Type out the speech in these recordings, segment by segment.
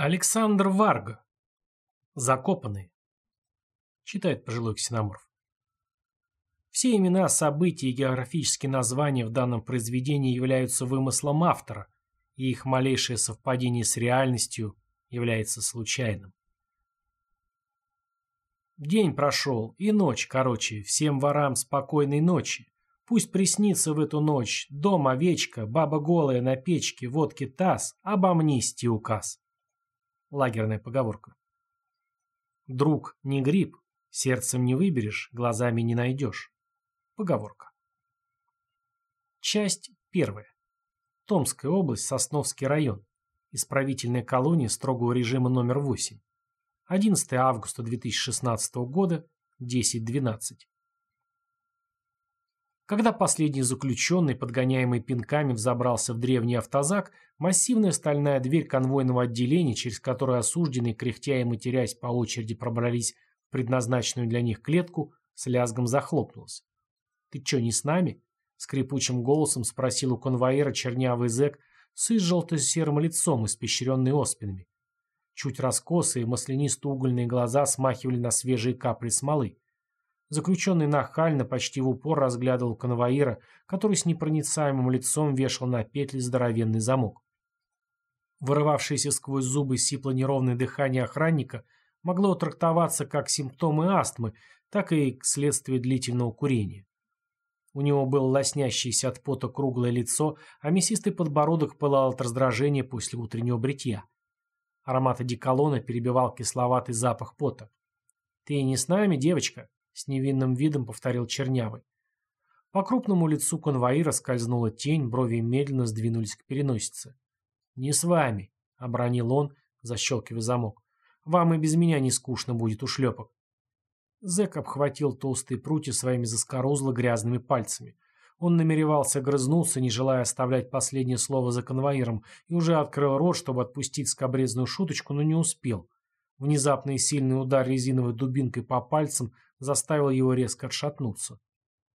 Александр Варга. Закопанные. Читает пожилой ксеноморф. Все имена, события и географические названия в данном произведении являются вымыслом автора, и их малейшее совпадение с реальностью является случайным. День прошел, и ночь, короче, всем ворам спокойной ночи. Пусть приснится в эту ночь дом овечка, баба голая на печке, водки таз, об амнистии указ. Лагерная поговорка. Друг не гриб, сердцем не выберешь, глазами не найдешь. Поговорка. Часть первая. Томская область, Сосновский район. Исправительная колония строгого режима номер 8. 11 августа 2016 года, 10.12. Когда последний заключенный, подгоняемый пинками, взобрался в древний автозак, массивная стальная дверь конвойного отделения, через которую осужденные, кряхтя и матерясь по очереди пробрались в предназначенную для них клетку, с лязгом захлопнулась. «Ты чё, не с нами?» — скрипучим голосом спросил у конвоира чернявый зэк с желто-серым лицом, испещренный оспинами. Чуть раскосые, маслянисто-угольные глаза смахивали на свежие капли смолы. Заключенный нахально, почти в упор разглядывал конвоира, который с непроницаемым лицом вешал на петли здоровенный замок. Вырывавшееся сквозь зубы сипло-неровное дыхание охранника могло трактоваться как симптомы астмы, так и к следствию длительного курения. У него было лоснящееся от пота круглое лицо, а мясистый подбородок пылал от раздражения после утреннего бритья. Аромат одеколона перебивал кисловатый запах пота. «Ты не с нами, девочка?» — с невинным видом повторил Чернявый. По крупному лицу конвоира скользнула тень, брови медленно сдвинулись к переносице. «Не с вами», — обронил он, защелкивая замок. «Вам и без меня не скучно будет, ушлепок». Зэк обхватил толстые прутья своими заскорузло грязными пальцами. Он намеревался грызнуться, не желая оставлять последнее слово за конвоиром, и уже открыл рот, чтобы отпустить скобрезную шуточку, но не успел. Внезапный сильный удар резиновой дубинкой по пальцам заставил его резко отшатнуться.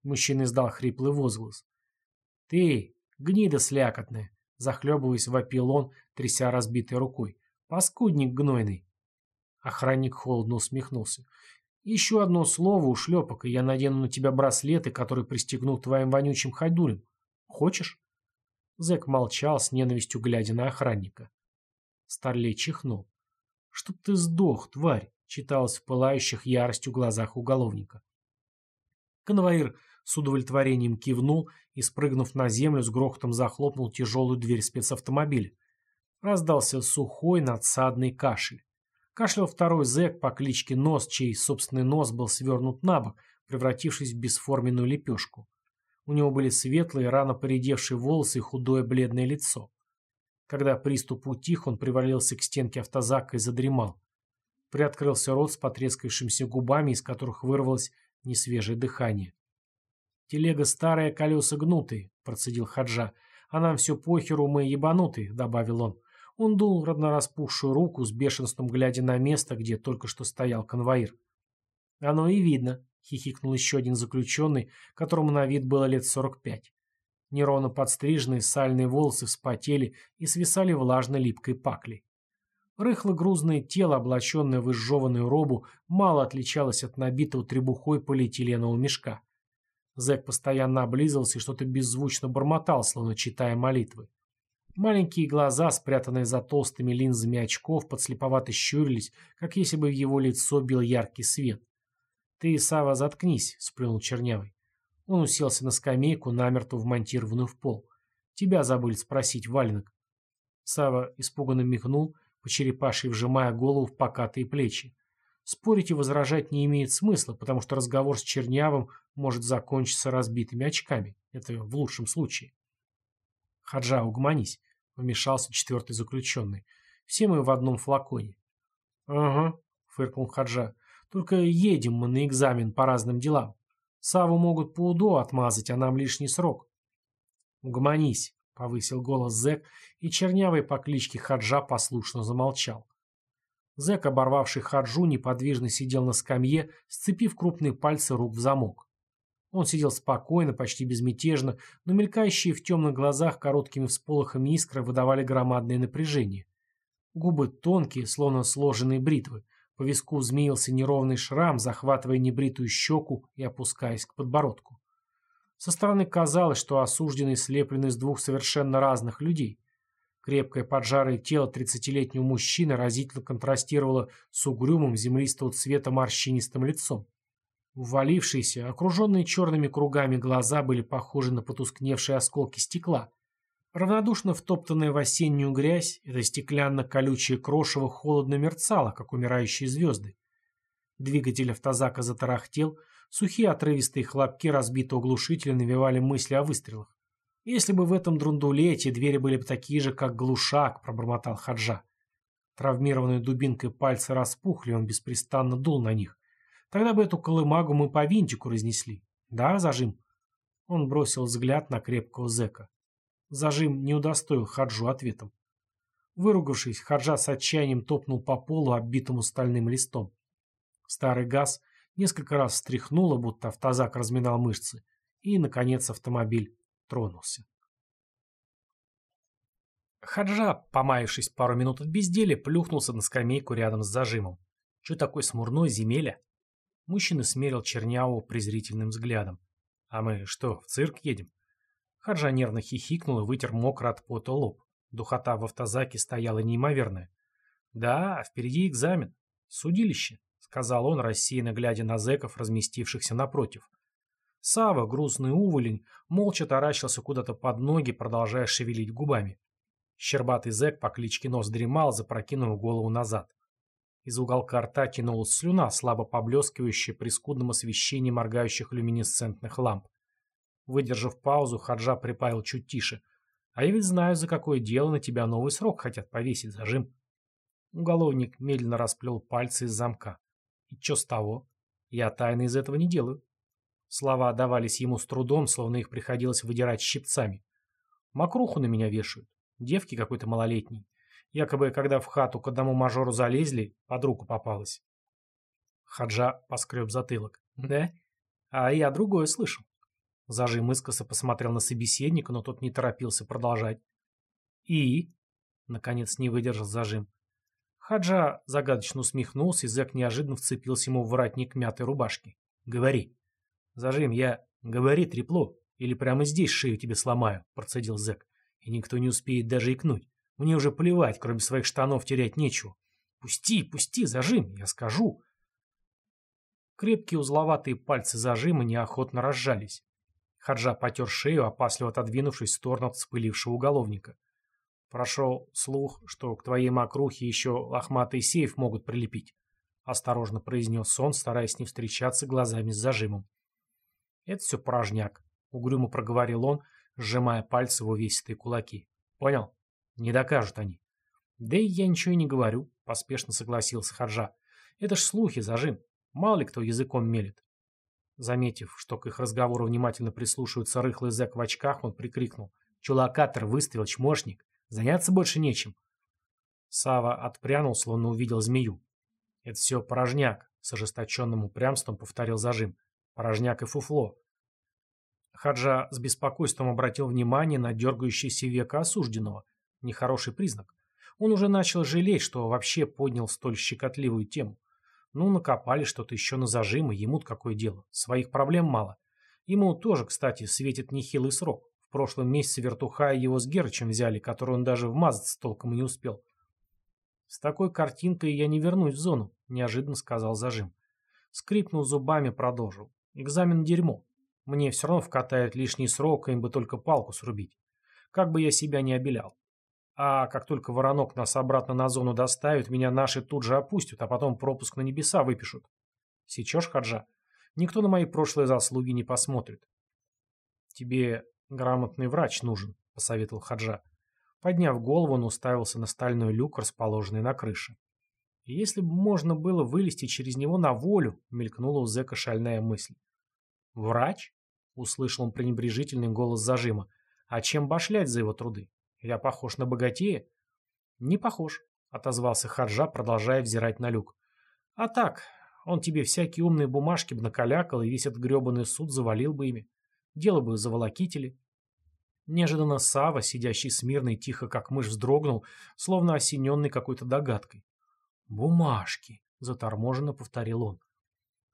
Мужчина издал хриплый возглас. «Ты, гнида слякотная!» Захлебываясь, вопил он, тряся разбитой рукой. «Паскудник гнойный!» Охранник холодно усмехнулся. Еще одно слово, ушлепок, и я надену на тебя браслеты, которые пристегнут твоим вонючим ходулем. Хочешь?» Зэк молчал, с ненавистью глядя на охранника. Старлей чихнул. «Чтоб ты сдох, тварь!» — читалось в пылающих яростью глазах уголовника. Конвоир с удовлетворением кивнул и, спрыгнув на землю, с грохотом захлопнул тяжелую дверь спецавтомобиля. Раздался сухой надсадный кашель. Кашлял второй зэк по кличке Нос, чей собственный нос был свернут на бок, превратившись в бесформенную лепешку. У него были светлые, рано поредевшие волосы и худое бледное лицо. Когда приступ утих, он привалился к стенке автозака и задремал. Приоткрылся рот с потрескавшимися губами, из которых вырвалось несвежее дыхание. «Телега старая, колеса гнутые», — процедил Хаджа. «А нам все похеру, мы ебанутые», — добавил он. Он дул роднораспухшую руку с бешенством, глядя на место, где только что стоял конвоир. «Оно и видно», — хихикнул еще один заключенный, которому на вид было лет сорок пять. Неровно подстриженные сальные волосы вспотели и свисали влажно липкой паклей. Рыхло-грузное тело, облаченное в изжеванную робу, мало отличалось от набитого требухой полиэтиленового мешка. Зэк постоянно облизывался и что-то беззвучно бормотал, словно читая молитвы. Маленькие глаза, спрятанные за толстыми линзами очков, подслеповато щурились, как если бы в его лицо бил яркий свет. «Ты, Сава, заткнись», — сплюнул Чернявый. Он уселся на скамейку, намертво вмонтированную в пол. «Тебя забыли спросить, валенок». Сава испуганно мигнул, по черепашьей вжимая голову в покатые плечи. Спорить и возражать не имеет смысла, потому что разговор с Чернявым может закончиться разбитыми очками. Это в лучшем случае. Хаджа, угомонись. — вмешался четвертый заключенный. «Все мы в одном флаконе». «Ага», — фыркнул Хаджа. «Только едем мы на экзамен по разным делам. Саву могут по УДО отмазать, а нам лишний срок». «Угомонись», — повысил голос зэк, и чернявый по кличке Хаджа послушно замолчал. Зэк, оборвавший Хаджу, неподвижно сидел на скамье, сцепив крупные пальцы рук в замок. Он сидел спокойно, почти безмятежно, но мелькающие в темных глазах короткими всполохами искры выдавали громадное напряжение. Губы тонкие, словно сложенные бритвы. По виску змеился неровный шрам, захватывая небритую щеку и опускаясь к подбородку. Со стороны казалось, что осужденный слеплен из двух совершенно разных людей. Крепкое поджарое тело тридцатилетнего мужчины разительно контрастировало с угрюмым землистого цвета морщинистым лицом. Ввалившиеся, окруженные черными кругами глаза были похожи на потускневшие осколки стекла. Равнодушно втоптанная в осеннюю грязь, это стеклянно-колючее крошево холодно мерцало, как умирающие звезды. Двигатель автозака затарахтел, сухие отрывистые хлопки разбитого глушителя навевали мысли о выстрелах. «Если бы в этом друндуле эти двери были бы такие же, как глушак», — пробормотал Хаджа. Травмированной дубинкой пальцы распухли, он беспрестанно дул на них. Тогда бы эту колымагу мы по винтику разнесли. Да, зажим?» Он бросил взгляд на крепкого зэка. Зажим не удостоил Хаджу ответом. Выругавшись, Хаджа с отчаянием топнул по полу, оббитому стальным листом. Старый газ несколько раз встряхнуло, будто автозак разминал мышцы, и, наконец, автомобиль тронулся. Хаджа, помаявшись пару минут от безделия, плюхнулся на скамейку рядом с зажимом. Че такой смурной, земеля? Мужчина смерил Чернявого презрительным взглядом. «А мы что, в цирк едем?» Хаджа нервно хихикнул и вытер мокро от пота лоб. Духота в автозаке стояла неимоверная. «Да, впереди экзамен. Судилище», — сказал он, рассеянно глядя на зэков, разместившихся напротив. Сава, грустный уволень, молча таращился куда-то под ноги, продолжая шевелить губами. Щербатый зэк по кличке Нос дремал, запрокинув голову назад. Из уголка рта тянулась слюна, слабо поблескивающая при скудном освещении моргающих люминесцентных ламп. Выдержав паузу, Хаджа припаял чуть тише. «А я ведь знаю, за какое дело на тебя новый срок хотят повесить, зажим». Уголовник медленно расплел пальцы из замка. «И чё с того? Я тайны из этого не делаю». Слова давались ему с трудом, словно их приходилось выдирать щипцами. «Мокруху на меня вешают. Девки какой-то малолетней. Якобы, когда в хату к одному мажору залезли, под руку попалась. Хаджа поскреб затылок. Да? А я другое слышал. Зажим искоса посмотрел на собеседника, но тот не торопился продолжать. И? Наконец не выдержал зажим. Хаджа загадочно усмехнулся, и зэк неожиданно вцепился ему в воротник мятой рубашки. «Говори». «Зажим, я...» «Говори, трепло, или прямо здесь шею тебе сломаю», — процедил зэк. «И никто не успеет даже икнуть. Мне уже плевать, кроме своих штанов терять нечего. Пусти, пусти, зажим, я скажу. Крепкие узловатые пальцы зажима неохотно разжались. Хаджа потер шею, опасливо отодвинувшись в сторону вспылившего уголовника. Прошел слух, что к твоей мокрухе еще лохматый сейф могут прилепить. Осторожно произнес он, стараясь не встречаться глазами с зажимом. Это все порожняк, угрюмо проговорил он, сжимая пальцы в увесистые кулаки. Понял? Не докажут они. Да и я ничего и не говорю, поспешно согласился Хаджа. Это ж слухи, зажим. Мало ли кто языком мелет. Заметив, что к их разговору внимательно прислушивается рыхлый зэк в очках, он прикрикнул. «Чулокатор выставил, чмошник! Заняться больше нечем!» Сава отпрянул, словно увидел змею. «Это все порожняк», — с ожесточенным упрямством повторил зажим. «Порожняк и фуфло». Хаджа с беспокойством обратил внимание на дергающееся веко осужденного, Нехороший признак. Он уже начал жалеть, что вообще поднял столь щекотливую тему. Ну, накопали что-то еще на зажимы, ему-то какое дело. Своих проблем мало. Ему тоже, кстати, светит нехилый срок. В прошлом месяце вертухая его с Герычем взяли, который он даже вмазаться толком и не успел. «С такой картинкой я не вернусь в зону», – неожиданно сказал зажим. Скрипнул зубами, продолжил. «Экзамен дерьмо. Мне все равно вкатают лишний срок, им бы только палку срубить. Как бы я себя не обелял. А как только воронок нас обратно на зону доставит, меня наши тут же опустят, а потом пропуск на небеса выпишут. Сечешь, Хаджа? Никто на мои прошлые заслуги не посмотрит. Тебе грамотный врач нужен, посоветовал Хаджа. Подняв голову, он уставился на стальной люк, расположенный на крыше. Если бы можно было вылезти через него на волю, мелькнула у зэка шальная мысль. «Врач?» — услышал он пренебрежительный голос зажима. «А чем башлять за его труды? Я похож на богатея?» «Не похож», — отозвался Харжа, продолжая взирать на люк. «А так, он тебе всякие умные бумажки бы накалякал и весь этот гребаный суд завалил бы ими. Дело бы заволокители». Неожиданно Сава, сидящий смирно и тихо, как мышь, вздрогнул, словно осененный какой-то догадкой. «Бумажки», — заторможенно повторил он.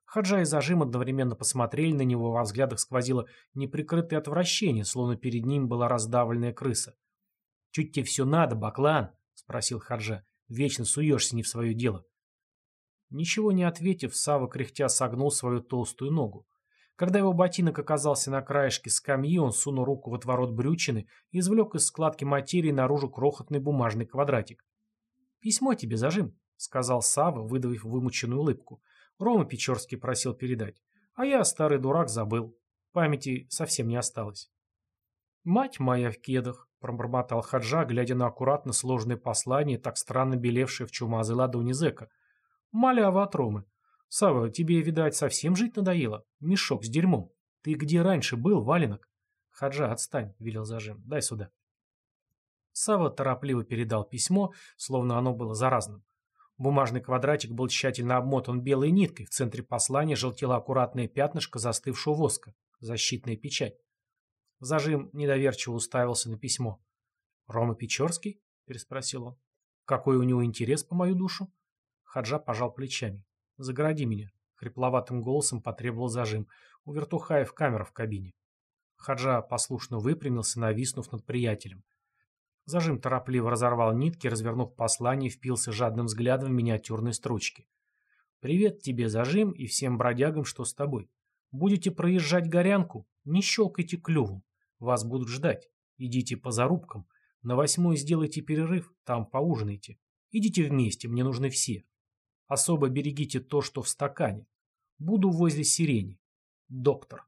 Хаджа и Зажим одновременно посмотрели на него, во взглядах сквозило неприкрытое отвращение, словно перед ним была раздавленная крыса. «Чуть тебе все надо, Баклан?» — спросил Хаджа. «Вечно суешься не в свое дело». Ничего не ответив, Сава кряхтя согнул свою толстую ногу. Когда его ботинок оказался на краешке скамьи, он сунул руку в отворот брючины и извлек из складки материи наружу крохотный бумажный квадратик. «Письмо тебе, Зажим», — сказал Сава, выдавив вымученную улыбку. Рома Печорский просил передать. А я, старый дурак, забыл. Памяти совсем не осталось. «Мать моя в кедах», — пробормотал Хаджа, глядя на аккуратно сложное послание, так странно белевшее в чумазой ладони зэка. «Малява от Ромы. Сава, тебе, видать, совсем жить надоело? Мешок с дерьмом. Ты где раньше был, валенок?» «Хаджа, отстань», — велел зажим. «Дай сюда». Сава торопливо передал письмо, словно оно было заразным. Бумажный квадратик был тщательно обмотан белой ниткой, в центре послания желтело аккуратное пятнышко застывшего воска, защитная печать. Зажим недоверчиво уставился на письмо. «Рома Печорский?» – переспросил он. «Какой у него интерес по мою душу?» Хаджа пожал плечами. «Загороди меня», — хрипловатым голосом потребовал зажим. «У вертухаев камера в кабине». Хаджа послушно выпрямился, нависнув над приятелем. Зажим торопливо разорвал нитки, развернув послание, впился жадным взглядом в миниатюрные строчки. «Привет тебе, Зажим, и всем бродягам, что с тобой. Будете проезжать горянку? Не щелкайте клювом. Вас будут ждать. Идите по зарубкам. На восьмой сделайте перерыв, там поужинайте. Идите вместе, мне нужны все. Особо берегите то, что в стакане. Буду возле сирени. Доктор».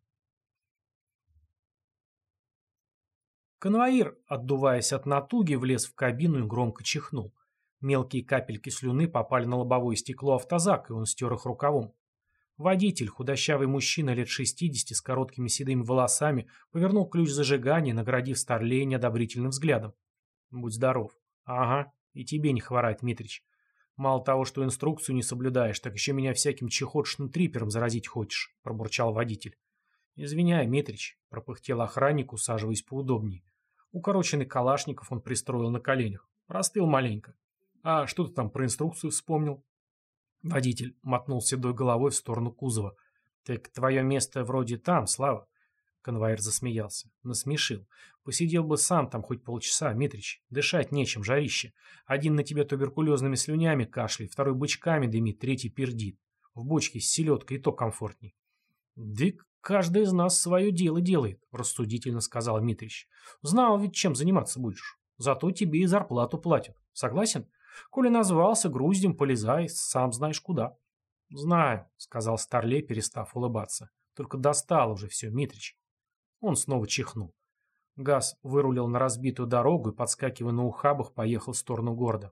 Конвоир, отдуваясь от натуги, влез в кабину и громко чихнул. Мелкие капельки слюны попали на лобовое стекло автозак, и он стер их рукавом. Водитель, худощавый мужчина лет 60 с короткими седыми волосами, повернул ключ зажигания, наградив Старлея неодобрительным взглядом. «Будь здоров». «Ага, и тебе не хворать, Митрич. Мало того, что инструкцию не соблюдаешь, так еще меня всяким чехотшным трипером заразить хочешь», – пробурчал водитель. «Извиняй, Митрич», – пропыхтел охранник, усаживаясь поудобнее. Укороченный калашников он пристроил на коленях. Простыл маленько. «А что ты там про инструкцию вспомнил?» Водитель мотнул седой головой в сторону кузова. «Так твое место вроде там, Слава». Конвоир засмеялся. Насмешил. «Посидел бы сам там хоть полчаса, Митрич. Дышать нечем, жарище. Один на тебе туберкулезными слюнями кашляет, второй бычками дымит, третий пердит. В бочке с селедкой и то комфортней». «Дык, «Каждый из нас свое дело делает», – рассудительно сказал Митрич. «Знал ведь, чем заниматься будешь. Зато тебе и зарплату платят. Согласен? Коли назвался, груздем полезай, сам знаешь куда». «Знаю», – сказал Старлей, перестав улыбаться. «Только достал уже все, Митрич». Он снова чихнул. Газ вырулил на разбитую дорогу и, подскакивая на ухабах, поехал в сторону города.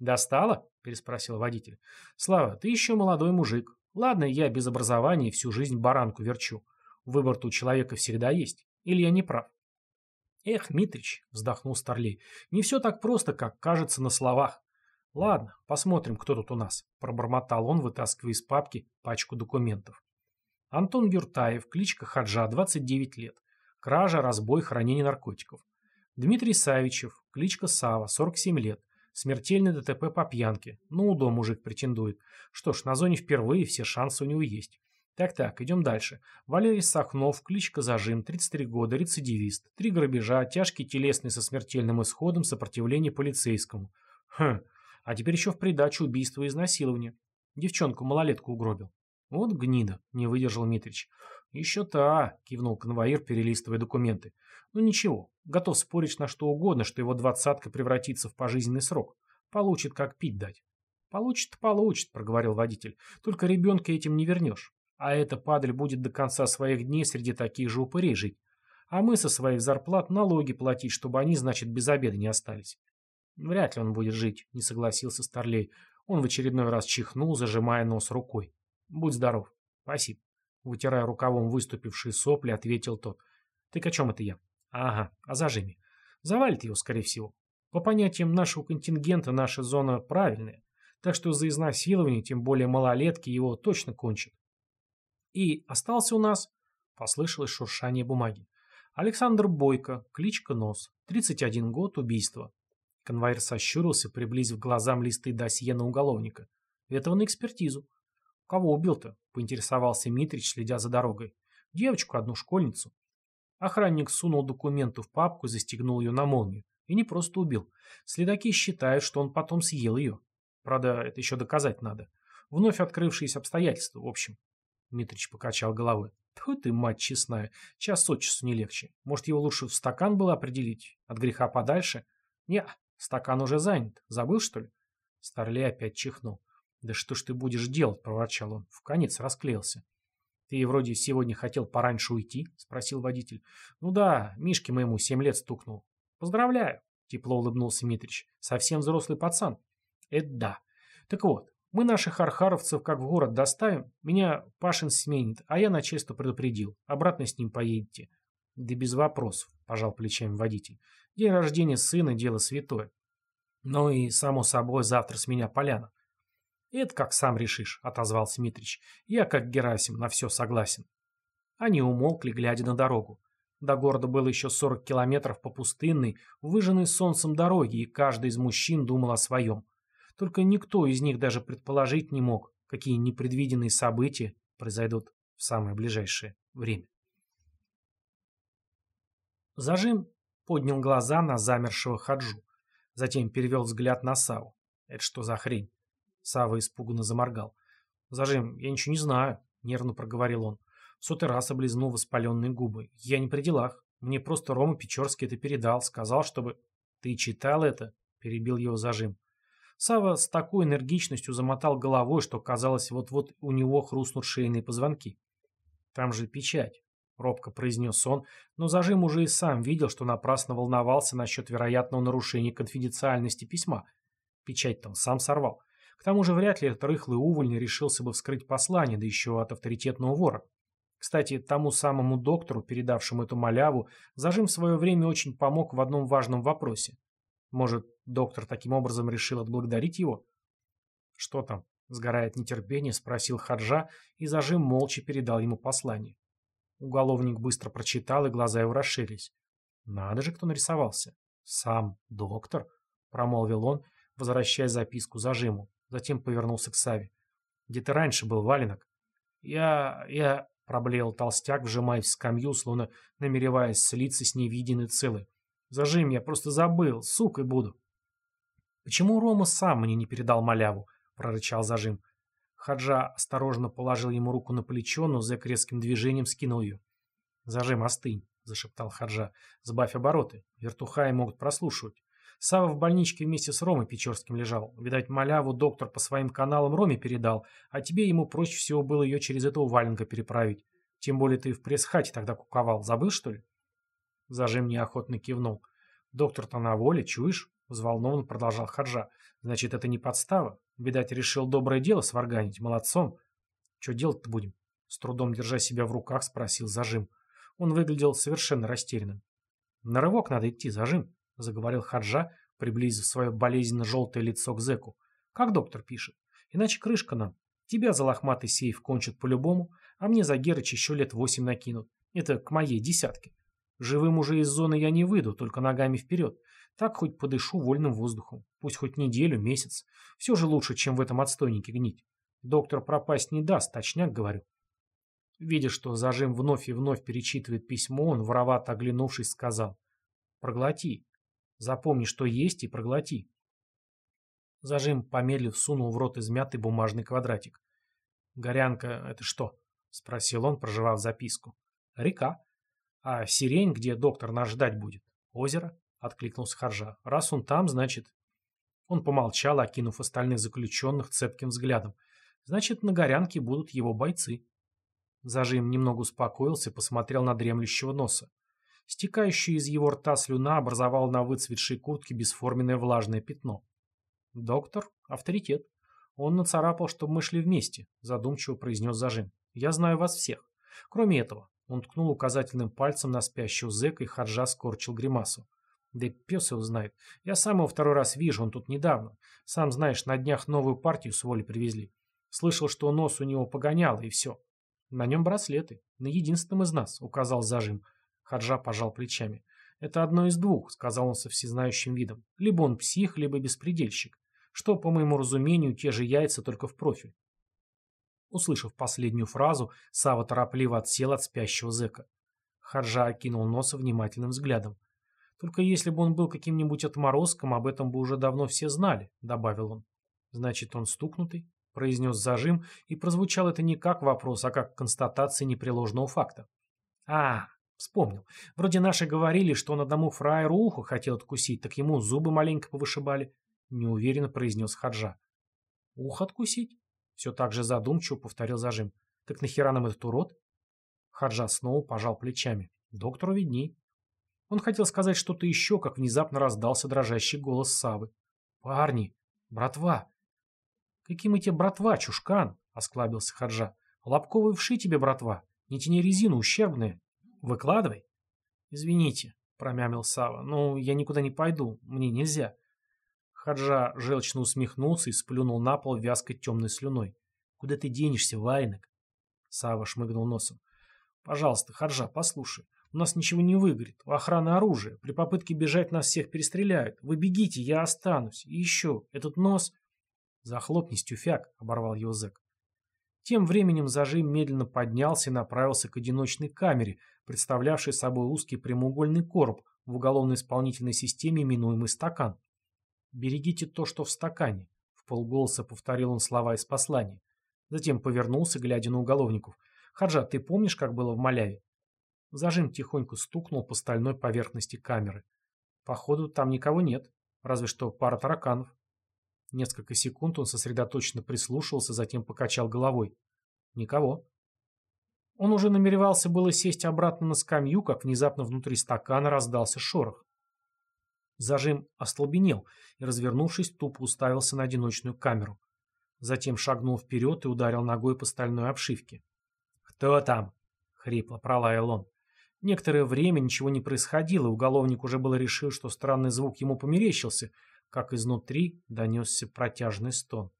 «Достало?» – переспросил водитель. «Слава, ты еще молодой мужик. Ладно, я без образования всю жизнь баранку верчу. Выбор-то у человека всегда есть. Или я не прав? Эх, Митрич, вздохнул Старлей, не все так просто, как кажется на словах. Ладно, посмотрим, кто тут у нас, пробормотал он, вытаскивая из папки пачку документов. Антон Гюртаев, кличка Хаджа, 29 лет. Кража, разбой, хранение наркотиков. Дмитрий Савичев, кличка Сава, 47 лет. Смертельный ДТП по пьянке. Ну, удом мужик претендует. Что ж, на зоне впервые все шансы у него есть. Так-так, идем дальше. Валерий Сахнов, кличка Зажим, 33 года, рецидивист. Три грабежа, тяжкий телесный со смертельным исходом, сопротивление полицейскому. Хм, а теперь еще в придачу убийство и изнасилование. Девчонку малолетку угробил. Вот гнида, не выдержал Митрич. Еще та, кивнул конвоир, перелистывая документы. Ну ничего, готов спорить на что угодно, что его двадцатка превратится в пожизненный срок. Получит, как пить дать. Получит, получит, проговорил водитель. Только ребенка этим не вернешь. А эта падаль будет до конца своих дней среди таких же упырей жить. А мы со своих зарплат налоги платить, чтобы они, значит, без обеда не остались. Вряд ли он будет жить, не согласился Старлей. Он в очередной раз чихнул, зажимая нос рукой. Будь здоров. Спасибо. Вытирая рукавом выступившие сопли, ответил тот. Ты о чем это я? Ага, о зажиме. Завалит его, скорее всего. По понятиям нашего контингента, наша зона правильная. Так что за изнасилование, тем более малолетки, его точно кончат. И остался у нас, послышалось шуршание бумаги. Александр Бойко, кличка Нос, 31 год, убийство. Конвоир сощурился, приблизив глазам листы досье на уголовника. Этого на экспертизу. Кого убил-то? Поинтересовался Митрич, следя за дорогой. Девочку, одну школьницу. Охранник сунул документы в папку и застегнул ее на молнию. И не просто убил. Следаки считают, что он потом съел ее. Правда, это еще доказать надо. Вновь открывшиеся обстоятельства, в общем. Митрич покачал головой. Тьфу ты, мать честная, час от часу не легче. Может, его лучше в стакан было определить? От греха подальше? Не, стакан уже занят. Забыл, что ли? Старлей опять чихнул. «Да что ж ты будешь делать?» – проворчал он. В конец расклеился. «Ты вроде сегодня хотел пораньше уйти?» – спросил водитель. «Ну да, Мишке моему семь лет стукнул». «Поздравляю!» – тепло улыбнулся Митрич. «Совсем взрослый пацан». «Это да. Так вот, мы наших архаровцев как в город доставим, меня Пашин сменит, а я начальство предупредил. Обратно с ним поедете. Да без вопросов, пожал плечами водитель. День рождения сына – дело святое. Ну и, само собой, завтра с меня поляна. Это как сам решишь, отозвался Митрич. Я, как Герасим, на все согласен. Они умолкли, глядя на дорогу. До города было еще 40 километров по пустынной, выжженной солнцем дороге, и каждый из мужчин думал о своем. Только никто из них даже предположить не мог, какие непредвиденные события произойдут в самое ближайшее время. Зажим поднял глаза на замершего Хаджу, затем перевел взгляд на Саву. «Это что за хрень?» Сава испуганно заморгал. «Зажим, я ничего не знаю», — нервно проговорил он. В сотый раз облизнул воспаленные губы. «Я не при делах. Мне просто Рома Печорский это передал. Сказал, чтобы...» «Ты читал это?» — перебил его зажим. Сава с такой энергичностью замотал головой, что казалось, вот-вот у него хрустнут шейные позвонки. «Там же печать», — робко произнес он, но зажим уже и сам видел, что напрасно волновался насчет вероятного нарушения конфиденциальности письма. Печать-то он сам сорвал. К тому же вряд ли этот рыхлый увольня решился бы вскрыть послание, да еще от авторитетного вора. Кстати, тому самому доктору, передавшему эту маляву, зажим в свое время очень помог в одном важном вопросе. Может, доктор таким образом решил отблагодарить его? Что там? Сгорая от нетерпения, спросил Хаджа, и зажим молча передал ему послание. Уголовник быстро прочитал, и глаза его расширились. Надо же, кто нарисовался. Сам доктор, промолвил он, возвращая записку зажиму. Затем повернулся к Саве. Где ты раньше был, валенок? Я... я... Проблеял толстяк, вжимаясь в скамью, словно намереваясь слиться с невиденной целой. Зажим, я просто забыл, сукой буду. Почему Рома сам мне не передал маляву? Прорычал зажим. Хаджа осторожно положил ему руку на плечо, но зэк резким движением скинул ее. «Зажим, остынь», — зашептал Хаджа. «Сбавь обороты. Вертухаи могут прослушивать. Сава в больничке вместе с Ромой Печорским лежал. Видать, маляву доктор по своим каналам Роме передал, а тебе ему проще всего было ее через этого валенка переправить. Тем более ты в пресс-хате тогда куковал. Забыл, что ли?» Зажим неохотно кивнул. «Доктор-то на воле, чуешь?» — взволнованно продолжал Хаджа. «Значит, это не подстава. Видать, решил доброе дело сварганить. Молодцом. Что делать-то будем?» С трудом держа себя в руках, спросил Зажим. Он выглядел совершенно растерянным. «На рывок надо идти, Зажим», — заговорил Хаджа, приблизив свое болезненно-желтое лицо к зэку. «Как доктор пишет. Иначе крышка нам. Тебя за лохматый сейф кончат по-любому, а мне за Герыч еще лет восемь накинут. Это к моей десятке. Живым уже из зоны я не выйду, только ногами вперед. Так хоть подышу вольным воздухом. Пусть хоть неделю, месяц. Все же лучше, чем в этом отстойнике гнить. Доктор пропасть не даст, точняк говорю. Видя, что зажим вновь и вновь перечитывает письмо, он, воровато оглянувшись, сказал. Проглоти. Запомни, что есть, и проглоти. Зажим, помедлив, сунул в рот измятый бумажный квадратик. «Горянка — это что?» — спросил он, проживав записку. «Река», «А сирень, где доктор нас ждать будет? Озеро?» — откликнулся Харжа. «Раз он там, значит...» Он помолчал, окинув остальных заключенных цепким взглядом. «Значит, на горянке будут его бойцы». Зажим немного успокоился, посмотрел на дремлющего носа. Стекающая из его рта слюна образовала на выцветшей куртке бесформенное влажное пятно. «Доктор — авторитет. Он нацарапал, чтобы мы шли вместе», — задумчиво произнес зажим. «Я знаю вас всех. Кроме этого, он ткнул указательным пальцем на спящего зэка, и Хаджа скорчил гримасу. Да пес его знает. Я сам его второй раз вижу, он тут недавно. Сам знаешь, на днях новую партию с воли привезли. Слышал, что нос у него погоняло, и все. На нем браслеты. На единственном из нас, указал зажим. Хаджа пожал плечами. Это одно из двух, сказал он со всезнающим видом. Либо он псих, либо беспредельщик. Что, по моему разумению, те же яйца, только в профиль. Услышав последнюю фразу, Сава торопливо отсел от спящего зэка. Хаджа окинул носа внимательным взглядом. «Только если бы он был каким-нибудь отморозком, об этом бы уже давно все знали», — добавил он. «Значит, он стукнутый?» — произнес зажим, и прозвучал это не как вопрос, а как констатация непреложного факта. «А, вспомнил. Вроде наши говорили, что он одному фраеру ухо хотел откусить, так ему зубы маленько повышибали», — неуверенно произнес Хаджа. «Ухо откусить?» Все так же задумчиво повторил зажим. Так нахера нам этот урод? Хаджа снова пожал плечами. Доктору видней. Он хотел сказать что-то еще, как внезапно раздался дрожащий голос Савы. «Парни! Братва!» «Какие мы тебе братва, чушкан?» — осклабился Хаджа. «Лобковые вши тебе, братва! Не тяни резину, ущербные! Выкладывай!» «Извините», — промямлил Сава. «Ну, я никуда не пойду, мне нельзя. Хаджа желчно усмехнулся и сплюнул на пол вязкой темной слюной. «Куда ты денешься, вареник?» Сава шмыгнул носом. «Пожалуйста, Хаджа, послушай. У нас ничего не выгорит. У охраны оружие. При попытке бежать нас всех перестреляют. Вы бегите, я останусь. И еще, этот нос...» «Захлопнись, тюфяк», — оборвал его зэк. Тем временем зажим медленно поднялся и направился к одиночной камере, представлявшей собой узкий прямоугольный короб в уголовно-исполнительной системе, именуемый стакан. «Берегите то, что в стакане», — в полголоса повторил он слова из послания. Затем повернулся, глядя на уголовников. «Хаджа, ты помнишь, как было в Маляве?» Зажим тихонько стукнул по стальной поверхности камеры. «Походу, там никого нет, разве что пара тараканов». Несколько секунд он сосредоточенно прислушивался, затем покачал головой. «Никого». Он уже намеревался было сесть обратно на скамью, как внезапно внутри стакана раздался шорох. Зажим остолбенел и, развернувшись, тупо уставился на одиночную камеру. Затем шагнул вперед и ударил ногой по стальной обшивке. «Кто там?» — хрипло пролаял он. Некоторое время ничего не происходило, уголовник уже было решил, что странный звук ему померещился, как изнутри донесся протяжный стон.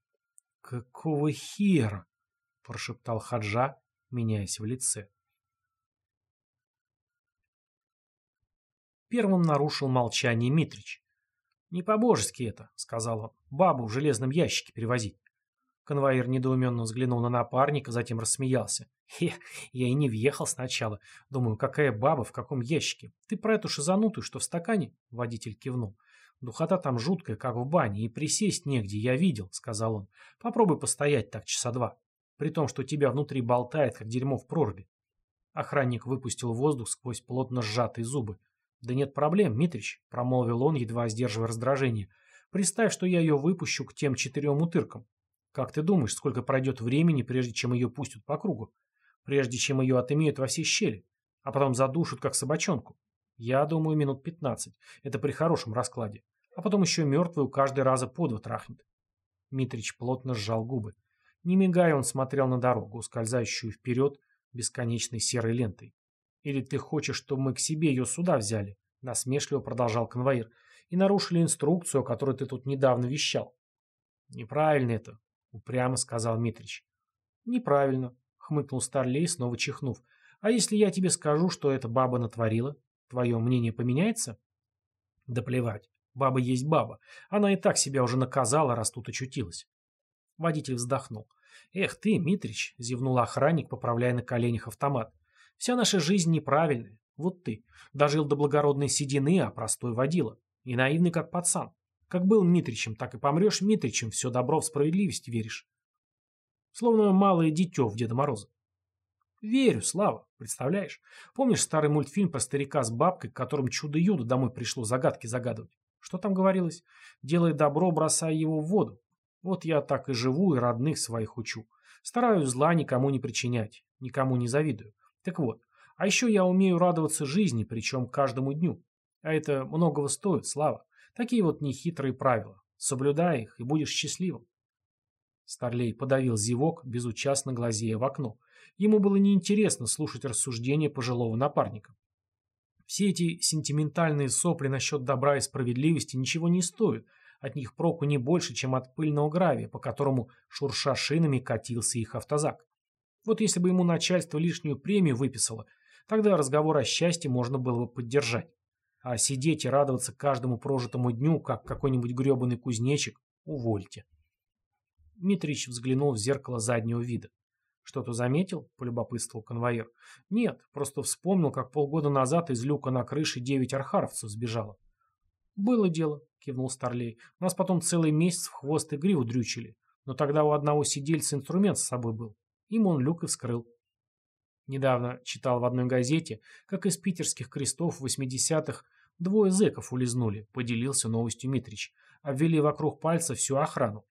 «Какого хера?» — прошептал Хаджа, меняясь в лице. Первым нарушил молчание Митрич. «Не по-божески это», — сказал он, — «бабу в железном ящике перевозить». Конвоир недоуменно взглянул на напарника, затем рассмеялся. «Хе, я и не въехал сначала. Думаю, какая баба, в каком ящике? Ты про эту шизанутую, что в стакане?» Водитель кивнул. «Духота там жуткая, как в бане, и присесть негде, я видел», — сказал он. «Попробуй постоять так часа два. При том, что тебя внутри болтает, как дерьмо в проруби». Охранник выпустил воздух сквозь плотно сжатые зубы. «Да нет проблем, Митрич», — промолвил он, едва сдерживая раздражение. «Представь, что я ее выпущу к тем четырем утыркам. Как ты думаешь, сколько пройдет времени, прежде чем ее пустят по кругу? Прежде чем ее отымеют во все щели? А потом задушат, как собачонку? Я думаю, минут пятнадцать. Это при хорошем раскладе. А потом еще мертвую каждый раза по два трахнет». Митрич плотно сжал губы. Не мигая, он смотрел на дорогу, скользающую вперед бесконечной серой лентой. Или ты хочешь, чтобы мы к себе ее сюда взяли?» Насмешливо продолжал конвоир. «И нарушили инструкцию, о которой ты тут недавно вещал». «Неправильно это», — упрямо сказал Митрич. «Неправильно», — хмыкнул Старлей, снова чихнув. «А если я тебе скажу, что эта баба натворила, твое мнение поменяется?» «Да плевать. Баба есть баба. Она и так себя уже наказала, раз тут очутилась». Водитель вздохнул. «Эх ты, Митрич!» — зевнул охранник, поправляя на коленях автомат. Вся наша жизнь неправильная. Вот ты. Дожил до благородной седины, а простой водила. И наивный, как пацан. Как был Митричем, так и помрешь Митричем, все добро в справедливость веришь. Словно малое дитё в Деда Мороза. Верю, Слава, представляешь? Помнишь старый мультфильм про старика с бабкой, к которым чудо-юдо домой пришло загадки загадывать? Что там говорилось? Делай добро, бросай его в воду. Вот я так и живу, и родных своих учу. Стараюсь зла никому не причинять, никому не завидую. Так вот, А еще я умею радоваться жизни, причем каждому дню. А это многого стоит, Слава. Такие вот нехитрые правила. Соблюдай их, и будешь счастливым. Старлей подавил зевок, безучастно глазея в окно. Ему было неинтересно слушать рассуждения пожилого напарника. Все эти сентиментальные сопли насчет добра и справедливости ничего не стоят. От них проку не больше, чем от пыльного гравия, по которому, шурша шинами, катился их автозак. Вот если бы ему начальство лишнюю премию выписало, тогда разговор о счастье можно было бы поддержать. А сидеть и радоваться каждому прожитому дню, как какой-нибудь гребаный кузнечик, увольте. Митрич взглянул в зеркало заднего вида. «Что-то заметил?» – полюбопытствовал конвоир. «Нет, просто вспомнил, как полгода назад из люка на крыше девять архаровцев сбежало». «Было дело», – кивнул Старлей. «Нас потом целый месяц в хвост и гриву дрючили. Но тогда у одного сидельца инструмент с собой был. Им он люк и вскрыл». Недавно читал в одной газете, как из питерских крестов в 80-х двое зэков улизнули, поделился новостью Митрич. Обвели вокруг пальца всю охрану.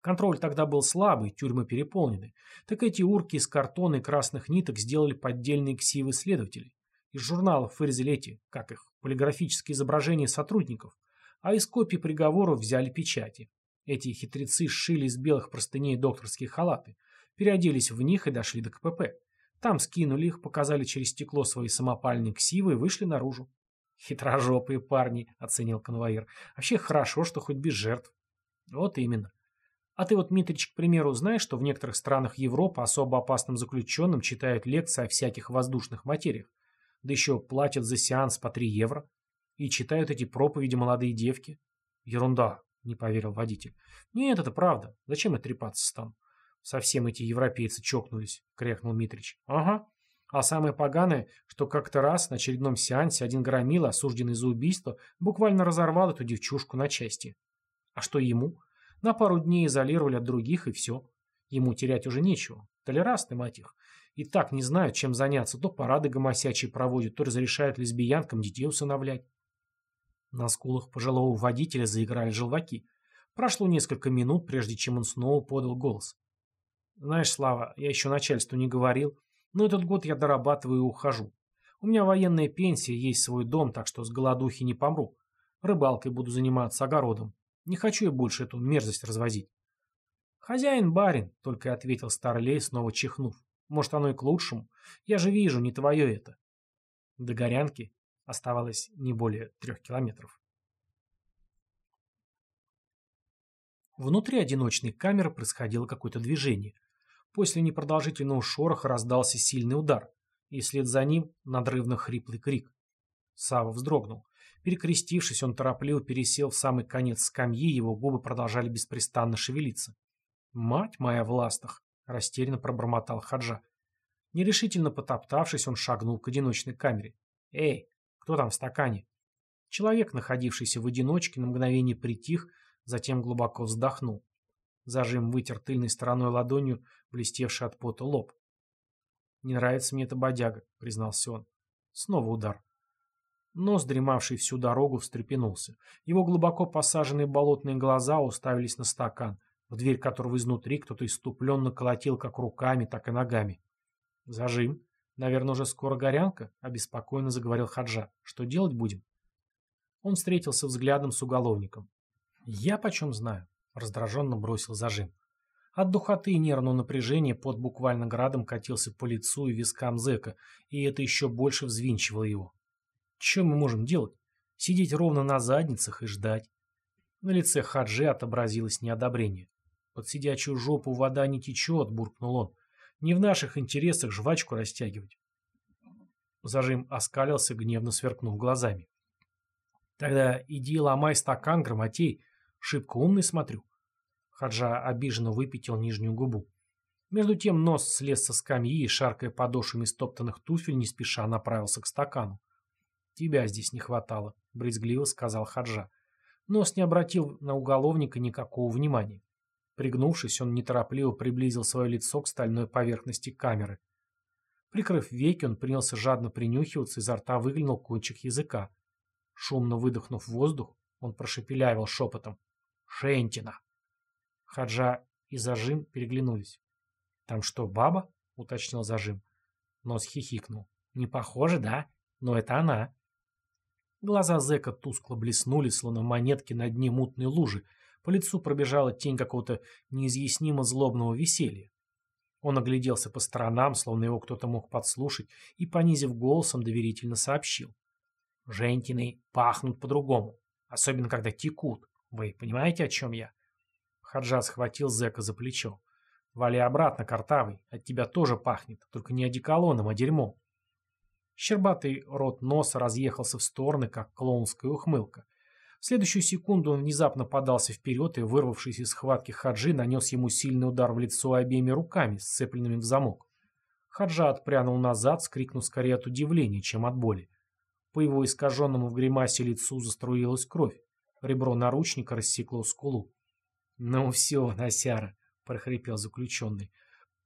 Контроль тогда был слабый, тюрьмы переполнены. Так эти урки из картона и красных ниток сделали поддельные ксивы следователей. Из журналов вырезали эти, как их, полиграфические изображения сотрудников, а из копий приговоров взяли печати. Эти хитрецы сшили из белых простыней докторские халаты, переоделись в них и дошли до КПП. Там скинули их, показали через стекло свои самопальные ксивы и вышли наружу. «Хитрожопые парни», — оценил конвоир. «Вообще хорошо, что хоть без жертв». «Вот именно. А ты вот, Митрич, к примеру, знаешь, что в некоторых странах Европы особо опасным заключенным читают лекции о всяких воздушных материях? Да еще платят за сеанс по 3 евро. И читают эти проповеди молодые девки. Ерунда, не поверил водитель. Нет, это правда. Зачем я трепаться стану? Совсем эти европейцы чокнулись, крякнул Митрич. Ага. А самое поганое, что как-то раз на очередном сеансе один громила, осужденный за убийство, буквально разорвал эту девчушку на части. А что ему? На пару дней изолировали от других, и все. Ему терять уже нечего. Толерастный, их. И так не знают, чем заняться. То парады гомосячие проводят, то разрешают лесбиянкам детей усыновлять. На скулах пожилого водителя заиграли желваки. Прошло несколько минут, прежде чем он снова подал голос. «Знаешь, Слава, я еще начальству не говорил, но этот год я дорабатываю и ухожу. У меня военная пенсия, есть свой дом, так что с голодухи не помру. Рыбалкой буду заниматься, огородом. Не хочу я больше эту мерзость развозить. «Хозяин барин», — только и ответил Старлей, снова чихнув. «Может, оно и к лучшему. Я же вижу, не твое это». До Горянки оставалось не более трех километров. Внутри одиночной камеры происходило какое-то движение. После непродолжительного шороха раздался сильный удар, и вслед за ним надрывно хриплый крик. Сава вздрогнул. Перекрестившись, он торопливо пересел в самый конец скамьи, его губы продолжали беспрестанно шевелиться. «Мать моя в ластах!» – растерянно пробормотал Хаджа. Нерешительно потоптавшись, он шагнул к одиночной камере. «Эй, кто там в стакане?» Человек, находившийся в одиночке, на мгновение притих, затем глубоко вздохнул. Зажим вытер тыльной стороной ладонью, блестевший от пота лоб. «Не нравится мне эта бодяга», — признался он. Снова удар. Нос, дремавший всю дорогу, встрепенулся. Его глубоко посаженные болотные глаза уставились на стакан, в дверь которого изнутри кто-то иступленно колотил как руками, так и ногами. «Зажим. Наверное, уже скоро горянка?» — обеспокоенно заговорил Хаджа. «Что делать будем?» Он встретился взглядом с уголовником. «Я почем знаю?» — раздраженно бросил зажим. От духоты и нервного напряжения под буквально градом катился по лицу и вискам зэка, и это еще больше взвинчивало его. Что мы можем делать? Сидеть ровно на задницах и ждать. На лице Хаджи отобразилось неодобрение. Под сидячую жопу вода не течет, буркнул он. Не в наших интересах жвачку растягивать. Зажим оскалился, гневно сверкнув глазами. Тогда иди ломай стакан, грамотей. Шибко умный смотрю. Хаджа обиженно выпятил нижнюю губу. Между тем нос слез со скамьи и, шаркая подошвами стоптанных туфель, не спеша направился к стакану. «Тебя здесь не хватало», — брезгливо сказал Хаджа. Нос не обратил на уголовника никакого внимания. Пригнувшись, он неторопливо приблизил свое лицо к стальной поверхности камеры. Прикрыв веки, он принялся жадно принюхиваться, изо рта выглянул кончик языка. Шумно выдохнув воздух, он прошепелявил шепотом. «Шентина!» Хаджа и Зажим переглянулись. «Там что, баба?» — уточнил Зажим. Нос хихикнул. Не похоже, да? Но это она. Глаза зэка тускло блеснули, словно монетки на дне мутной лужи. По лицу пробежала тень какого-то неизъяснимо злобного веселья. Он огляделся по сторонам, словно его кто-то мог подслушать, и, понизив голосом, доверительно сообщил. «Женькины пахнут по-другому, особенно когда текут. Вы понимаете, о чем я?» Хаджа схватил зэка за плечо. «Вали обратно, картавый, от тебя тоже пахнет, только не одеколоном, а дерьмом». Щербатый рот носа разъехался в стороны, как клоунская ухмылка. В следующую секунду он внезапно подался вперед и, вырвавшись из схватки Хаджи, нанес ему сильный удар в лицо обеими руками, сцепленными в замок. Хаджа отпрянул назад, скрикнув скорее от удивления, чем от боли. По его искаженному в гримасе лицу заструилась кровь. Ребро наручника рассекло скулу. «Ну все, Насяра», — прохрипел заключенный.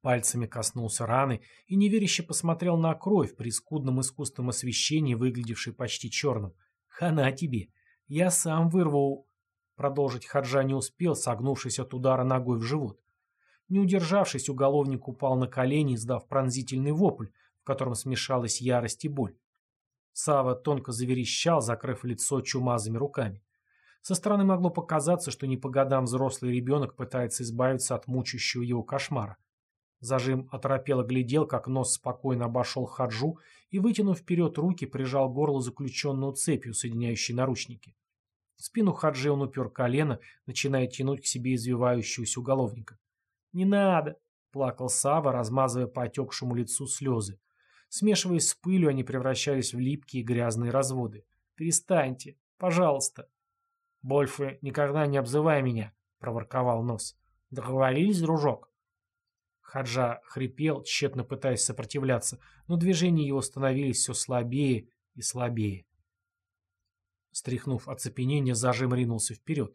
Пальцами коснулся раны и неверяще посмотрел на кровь при скудном искусственном освещении, выглядевшей почти черным. «Хана тебе! Я сам вырвал...» Продолжить Хаджа не успел, согнувшись от удара ногой в живот. Не удержавшись, уголовник упал на колени, издав пронзительный вопль, в котором смешалась ярость и боль. Сава тонко заверещал, закрыв лицо чумазыми руками. Со стороны могло показаться, что не по годам взрослый ребенок пытается избавиться от мучающего его кошмара. Зажим оторопело глядел, как нос спокойно обошел хаджу и, вытянув вперед руки, прижал горло заключенную цепью, соединяющей наручники. В спину хаджи он упер колено, начиная тянуть к себе извивающегося уголовника. «Не надо!» — плакал Сава, размазывая по отекшему лицу слезы. Смешиваясь с пылью, они превращались в липкие грязные разводы. «Перестаньте! Пожалуйста!» «Больше никогда не обзывай меня!» — проворковал нос. «Договорились, дружок?» Хаджа хрипел, тщетно пытаясь сопротивляться, но движения его становились все слабее и слабее. Стряхнув оцепенение, зажим ринулся вперед.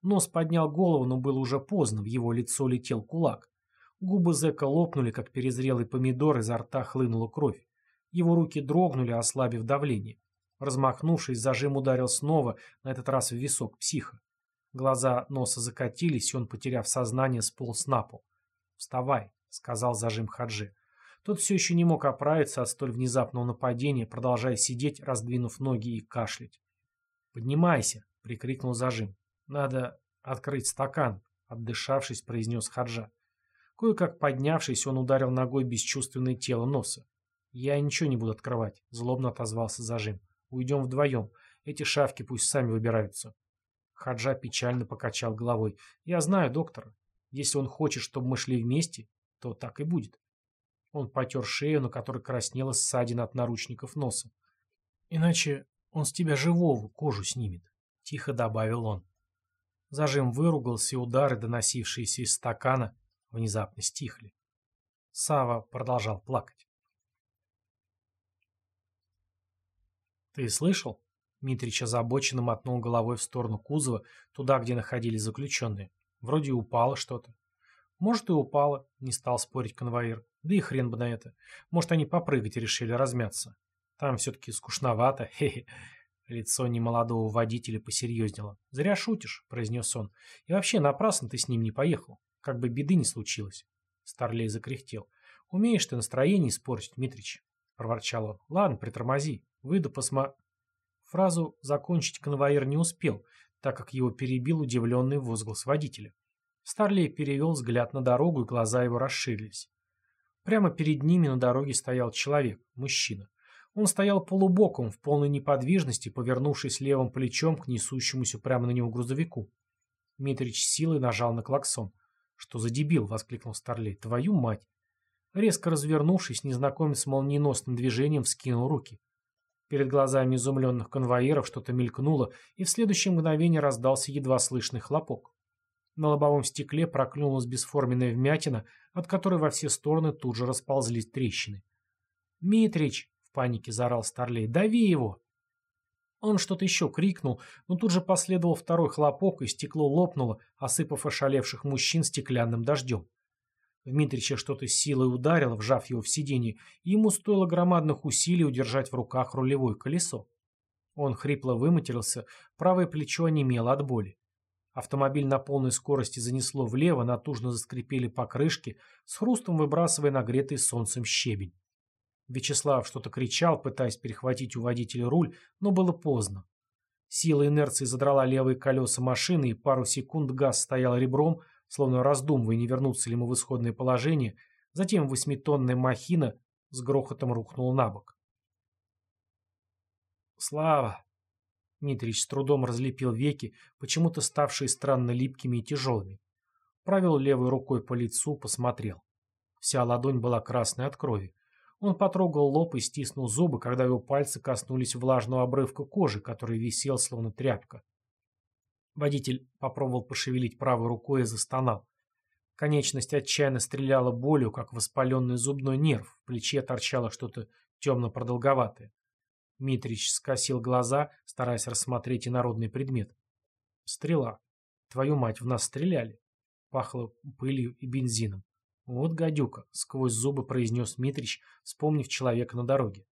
Нос поднял голову, но было уже поздно, в его лицо летел кулак. Губы зэка лопнули, как перезрелый помидор, изо рта хлынула кровь. Его руки дрогнули, ослабив давление. Размахнувшись, зажим ударил снова, на этот раз в висок психа. Глаза носа закатились, и он, потеряв сознание, сполз на пол. «Вставай», — сказал зажим Хаджи. Тот все еще не мог оправиться от столь внезапного нападения, продолжая сидеть, раздвинув ноги и кашлять. «Поднимайся», — прикрикнул зажим. «Надо открыть стакан», — отдышавшись, произнес Хаджа. Кое-как поднявшись, он ударил ногой бесчувственное тело носа. «Я ничего не буду открывать», — злобно отозвался зажим. «Уйдем вдвоем. Эти шавки пусть сами выбираются». Хаджа печально покачал головой. «Я знаю доктора. Если он хочет, чтобы мы шли вместе, то так и будет. Он потер шею, на которой краснела ссадина от наручников носа. Иначе он с тебя живого кожу снимет, тихо добавил он. Зажим выругался, и удары, доносившиеся из стакана, внезапно стихли. Сава продолжал плакать. «Ты слышал?» Митрич озабоченно мотнул головой в сторону кузова, туда, где находились заключенные. Вроде упало что-то. Может и упало, не стал спорить конвоир. Да и хрен бы на это. Может они попрыгать решили размяться. Там все-таки скучновато, хе-хе. Лицо немолодого водителя посерьезнело. «Зря шутишь», — произнес он. «И вообще напрасно ты с ним не поехал. Как бы беды не случилось». Старлей закряхтел. «Умеешь ты настроение испортить, Митрич», — проворчал он. «Ладно, притормози. Выйду посма...» Фразу закончить конвоир не успел, так как его перебил удивленный возглас водителя. Старлей перевел взгляд на дорогу, и глаза его расширились. Прямо перед ними на дороге стоял человек, мужчина. Он стоял полубоком, в полной неподвижности, повернувшись левым плечом к несущемуся прямо на него грузовику. Митрич силой нажал на клаксон. «Что за дебил?» — воскликнул Старлей. «Твою мать!» Резко развернувшись, незнакомец молниеносным движением вскинул руки. Перед глазами изумленных конвоиров что-то мелькнуло, и в следующее мгновение раздался едва слышный хлопок. На лобовом стекле проклюнулась бесформенная вмятина, от которой во все стороны тут же расползлись трещины. «Митрич!» — в панике заорал Старлей. «Дави его!» Он что-то еще крикнул, но тут же последовал второй хлопок, и стекло лопнуло, осыпав ошалевших мужчин стеклянным дождем. Дмитрича что-то силой ударило, вжав его в сиденье, и ему стоило громадных усилий удержать в руках рулевое колесо. Он хрипло выматерился, правое плечо онемело от боли. Автомобиль на полной скорости занесло влево, натужно заскрипели покрышки, с хрустом выбрасывая нагретый солнцем щебень. Вячеслав что-то кричал, пытаясь перехватить у водителя руль, но было поздно. Сила инерции задрала левые колеса машины, и пару секунд газ стоял ребром, словно раздумывая, не вернуться ли ему в исходное положение, затем восьмитонная махина с грохотом рухнула на бок. «Слава!» Митрич с трудом разлепил веки, почему-то ставшие странно липкими и тяжелыми. Провел левой рукой по лицу, посмотрел. Вся ладонь была красной от крови. Он потрогал лоб и стиснул зубы, когда его пальцы коснулись влажного обрывка кожи, который висел, словно тряпка. Водитель попробовал пошевелить правой рукой и застонал. Конечность отчаянно стреляла болью, как воспаленный зубной нерв. В плече торчало что-то темно-продолговатое. Митрич скосил глаза, стараясь рассмотреть инородный предмет. Стрела. Твою мать, в нас стреляли. Пахло пылью и бензином. «Вот гадюка», — сквозь зубы произнес Митрич, вспомнив человека на дороге.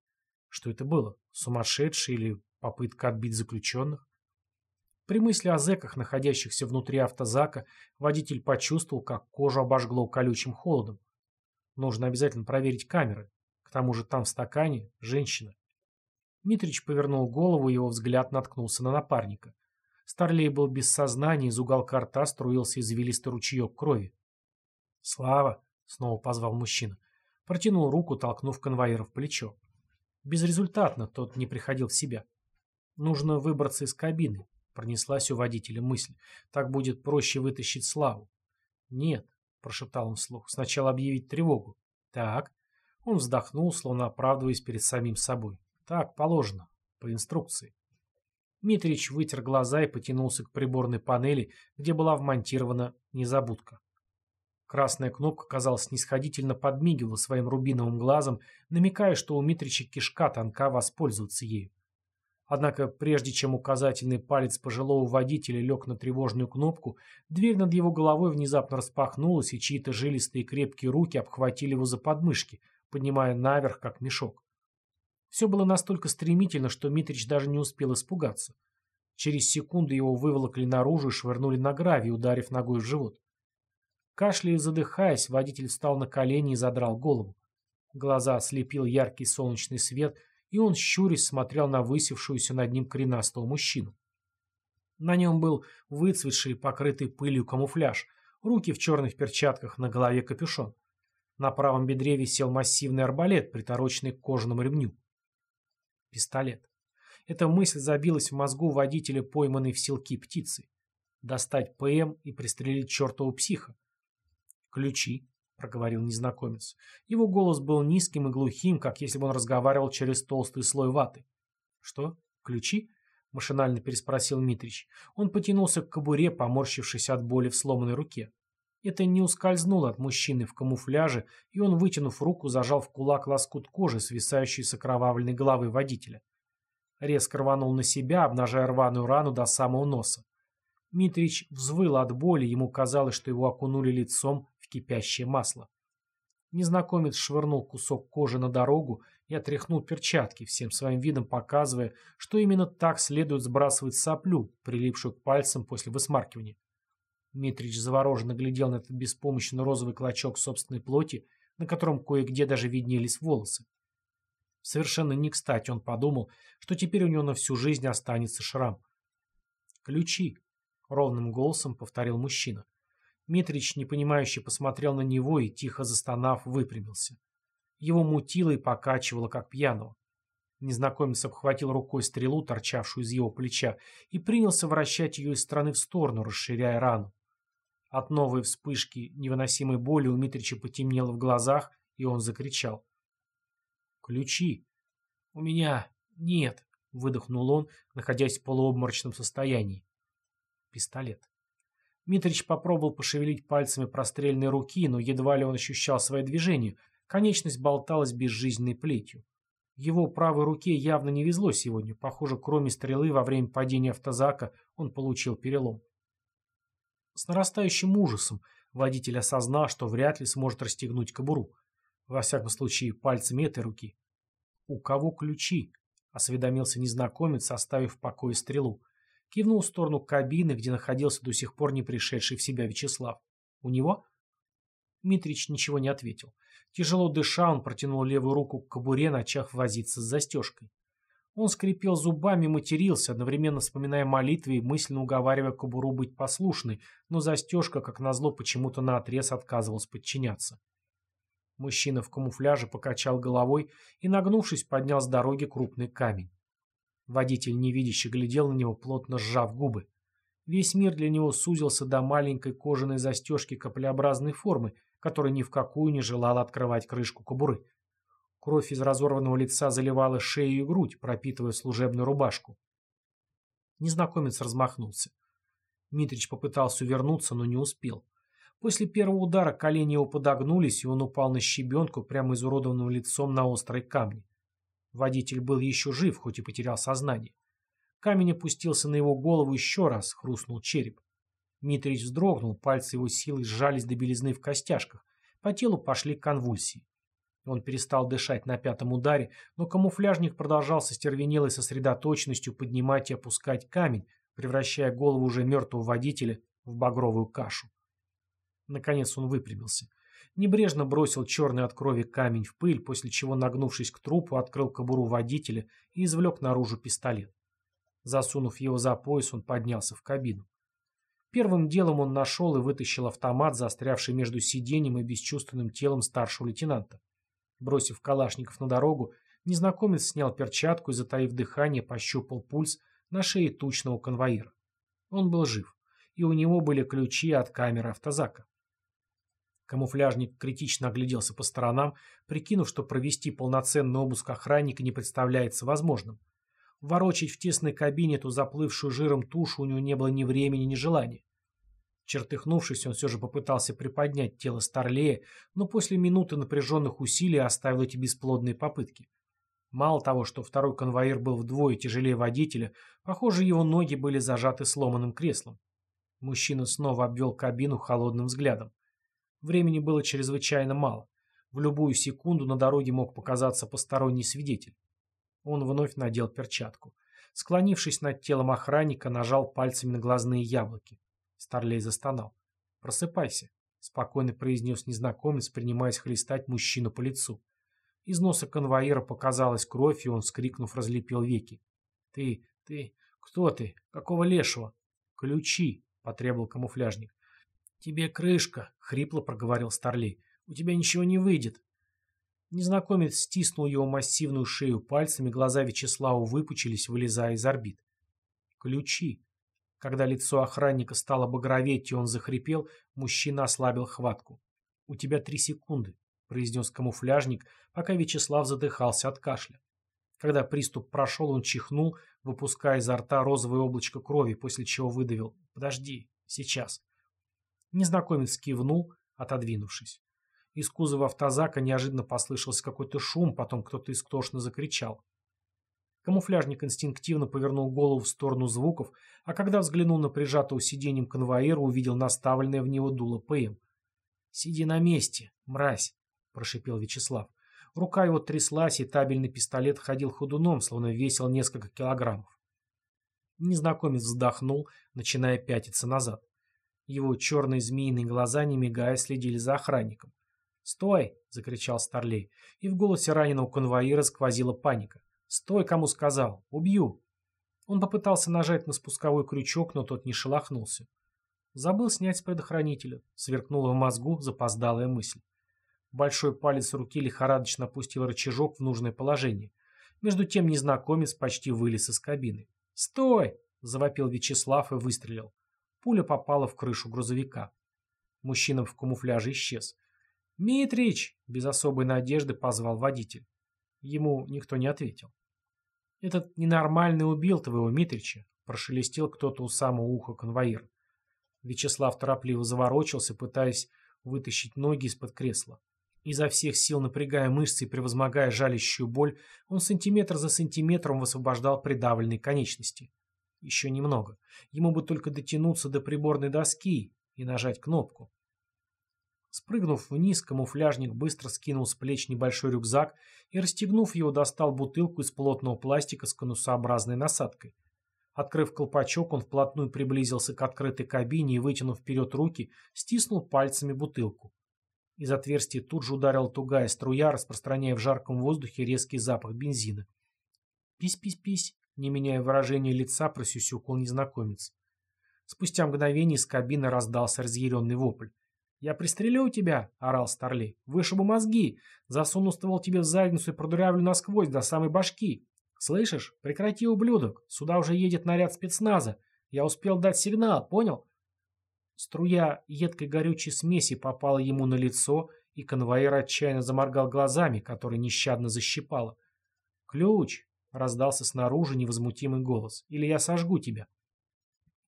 Что это было? Сумасшедший или попытка отбить заключенных? При мысли о зэках, находящихся внутри автозака, водитель почувствовал, как кожу обожгло колючим холодом. Нужно обязательно проверить камеры. К тому же там в стакане женщина. Митрич повернул голову, его взгляд наткнулся на напарника. Старлей был без сознания, из уголка рта струился извилистый ручеек крови. «Слава!» — снова позвал мужчина. Протянул руку, толкнув конвоира в плечо. Безрезультатно тот не приходил в себя. «Нужно выбраться из кабины», — пронеслась у водителя мысль. «Так будет проще вытащить Славу». «Нет», — прошептал он вслух, — «сначала объявить тревогу». «Так». Он вздохнул, словно оправдываясь перед самим собой. «Так, положено. По инструкции». Митрич вытер глаза и потянулся к приборной панели, где была вмонтирована незабудка. Красная кнопка, казалось, снисходительно подмигивала своим рубиновым глазом, намекая, что у Митрича кишка тонка воспользоваться ею. Однако, прежде чем указательный палец пожилого водителя лег на тревожную кнопку, дверь над его головой внезапно распахнулась, и чьи-то жилистые крепкие руки обхватили его за подмышки, поднимая наверх, как мешок. Все было настолько стремительно, что Митрич даже не успел испугаться. Через секунду его выволокли наружу и швырнули на гравий, ударив ногой в живот. Кашляя и задыхаясь, водитель встал на колени и задрал голову. Глаза ослепил яркий солнечный свет, и он, щурясь, смотрел на высевшуюся над ним коренастого мужчину. На нем был выцветший, покрытый пылью камуфляж, руки в черных перчатках, на голове капюшон. На правом бедре висел массивный арбалет, притороченный к кожаному ремню. Пистолет. Эта мысль забилась в мозгу водителя, пойманной в селки птицы. Достать ПМ и пристрелить чертову психа. «Ключи», — проговорил незнакомец. Его голос был низким и глухим, как если бы он разговаривал через толстый слой ваты. «Что? Ключи?» — машинально переспросил Митрич. Он потянулся к кобуре, поморщившись от боли в сломанной руке. Это не ускользнуло от мужчины в камуфляже, и он, вытянув руку, зажал в кулак лоскут кожи, свисающий с окровавленной головы водителя. Резко рванул на себя, обнажая рваную рану до самого носа. Митрич взвыл от боли, ему казалось, что его окунули лицом кипящее масло. Незнакомец швырнул кусок кожи на дорогу и отряхнул перчатки, всем своим видом показывая, что именно так следует сбрасывать соплю, прилипшую к пальцам после высмаркивания. Митрич завороженно глядел на этот беспомощный розовый клочок собственной плоти, на котором кое-где даже виднелись волосы. Совершенно не кстати он подумал, что теперь у него на всю жизнь останется шрам. «Ключи», — ровным голосом повторил мужчина. Митрич, непонимающе, посмотрел на него и, тихо застонав, выпрямился. Его мутило и покачивало, как пьяного. Незнакомец обхватил рукой стрелу, торчавшую из его плеча, и принялся вращать ее из стороны в сторону, расширяя рану. От новой вспышки невыносимой боли у Митрича потемнело в глазах, и он закричал. «Ключи! У меня нет!» — выдохнул он, находясь в полуобморочном состоянии. Пистолет. Митрич попробовал пошевелить пальцами прострельной руки, но едва ли он ощущал свои движения, конечность болталась безжизненной плетью. Его правой руке явно не везло сегодня, похоже, кроме стрелы во время падения автозака он получил перелом. С нарастающим ужасом водитель осознал, что вряд ли сможет расстегнуть кобуру. Во всяком случае, пальцами этой руки. «У кого ключи?» — осведомился незнакомец, оставив в покое стрелу. Кивнул в сторону кабины, где находился до сих пор не пришедший в себя Вячеслав. «У него?» Митрич ничего не ответил. Тяжело дыша, он протянул левую руку к кобуре, начав возиться с застежкой. Он скрипел зубами, матерился, одновременно вспоминая молитвы и мысленно уговаривая кобуру быть послушной, но застежка, как назло, почему-то наотрез отказывалась подчиняться. Мужчина в камуфляже покачал головой и, нагнувшись, поднял с дороги крупный камень. Водитель невидяще глядел на него, плотно сжав губы. Весь мир для него сузился до маленькой кожаной застежки каплеобразной формы, которая ни в какую не желала открывать крышку кобуры. Кровь из разорванного лица заливала шею и грудь, пропитывая служебную рубашку. Незнакомец размахнулся. Митрич попытался увернуться, но не успел. После первого удара колени его подогнулись, и он упал на щебенку прямо изуродованным лицом на острой камне. Водитель был еще жив, хоть и потерял сознание. Камень опустился на его голову еще раз, хрустнул череп. Митрич вздрогнул, пальцы его силой сжались до белизны в костяшках. По телу пошли конвульсии. Он перестал дышать на пятом ударе, но камуфляжник продолжал со стервенелой сосредоточенностью поднимать и опускать камень, превращая голову уже мертвого водителя в багровую кашу. Наконец он выпрямился. Небрежно бросил черный от крови камень в пыль, после чего, нагнувшись к трупу, открыл кобуру водителя и извлек наружу пистолет. Засунув его за пояс, он поднялся в кабину. Первым делом он нашел и вытащил автомат, застрявший между сиденьем и бесчувственным телом старшего лейтенанта. Бросив калашников на дорогу, незнакомец снял перчатку и, затаив дыхание, пощупал пульс на шее тучного конвоира. Он был жив, и у него были ключи от камеры автозака. Камуфляжник критично огляделся по сторонам, прикинув, что провести полноценный обыск охранника не представляется возможным. Ворочать в тесной кабине эту заплывшую жиром тушу у него не было ни времени, ни желания. Чертыхнувшись, он все же попытался приподнять тело Старлея, но после минуты напряженных усилий оставил эти бесплодные попытки. Мало того, что второй конвоир был вдвое тяжелее водителя, похоже, его ноги были зажаты сломанным креслом. Мужчина снова обвел кабину холодным взглядом. Времени было чрезвычайно мало. В любую секунду на дороге мог показаться посторонний свидетель. Он вновь надел перчатку. Склонившись над телом охранника, нажал пальцами на глазные яблоки. Старлей застонал. «Просыпайся», — спокойно произнес незнакомец, принимаясь хлестать мужчину по лицу. Из носа конвоира показалась кровь, и он, скрикнув, разлепил веки. «Ты, ты, кто ты? Какого лешего?» «Ключи», — потребовал камуфляжник. «Тебе крышка», — хрипло проговорил Старлей. «У тебя ничего не выйдет». Незнакомец стиснул его массивную шею пальцами, глаза Вячеслава выпучились, вылезая из орбит. Ключи. Когда лицо охранника стало багроветь, и он захрипел, мужчина ослабил хватку. «У тебя три секунды», — произнес камуфляжник, пока Вячеслав задыхался от кашля. Когда приступ прошел, он чихнул, выпуская изо рта розовое облачко крови, после чего выдавил «Подожди, сейчас». Незнакомец кивнул, отодвинувшись. Из кузова автозака неожиданно послышался какой-то шум, потом кто-то истошно закричал. Камуфляжник инстинктивно повернул голову в сторону звуков, а когда взглянул на прижатого сиденьем конвоира, увидел наставленное в него дуло ПМ. «Сиди на месте, мразь!» – прошипел Вячеслав. Рука его тряслась, и табельный пистолет ходил ходуном, словно весил несколько килограммов. Незнакомец вздохнул, начиная пятиться назад. Его черные змеиные глаза, не мигая, следили за охранником. «Стой!» — закричал Старлей, и в голосе раненого конвоира сквозила паника. «Стой, кому сказал! Убью!» Он попытался нажать на спусковой крючок, но тот не шелохнулся. Забыл снять с предохранителя. Сверкнула в мозгу запоздалая мысль. Большой палец руки лихорадочно опустил рычажок в нужное положение. Между тем незнакомец почти вылез из кабины. «Стой!» – завопил Вячеслав и выстрелил. Пуля попала в крышу грузовика. Мужчина в камуфляже исчез. «Митрич!» – без особой надежды позвал водитель. Ему никто не ответил. «Этот ненормальный убил твоего Митрича», – прошелестел кто-то у самого уха конвоира. Вячеслав торопливо заворочился, пытаясь вытащить ноги из-под кресла. Изо всех сил напрягая мышцы и превозмогая жалящую боль, он сантиметр за сантиметром высвобождал придавленные конечности. Еще немного. Ему бы только дотянуться до приборной доски и нажать кнопку. Спрыгнув вниз, камуфляжник быстро скинул с плеч небольшой рюкзак и, расстегнув его, достал бутылку из плотного пластика с конусообразной насадкой. Открыв колпачок, он вплотную приблизился к открытой кабине и, вытянув вперед руки, стиснул пальцами бутылку. Из отверстия тут же ударила тугая струя, распространяя в жарком воздухе резкий запах бензина. «Пись-пись-пись», не меняя выражения лица, просюсюкал незнакомец. Спустя мгновение из кабины раздался разъяренный вопль. «Я пристрелю тебя!» — орал Старлей. «Вышибу мозги! Засуну ствол тебе в задницу и продырявлю насквозь до самой башки! Слышишь? Прекрати, ублюдок! Сюда уже едет наряд спецназа! Я успел дать сигнал, понял?» Струя едкой горючей смеси попала ему на лицо, и конвоир отчаянно заморгал глазами, которые нещадно защипало. «Ключ!» — раздался снаружи невозмутимый голос. «Или я сожгу тебя!»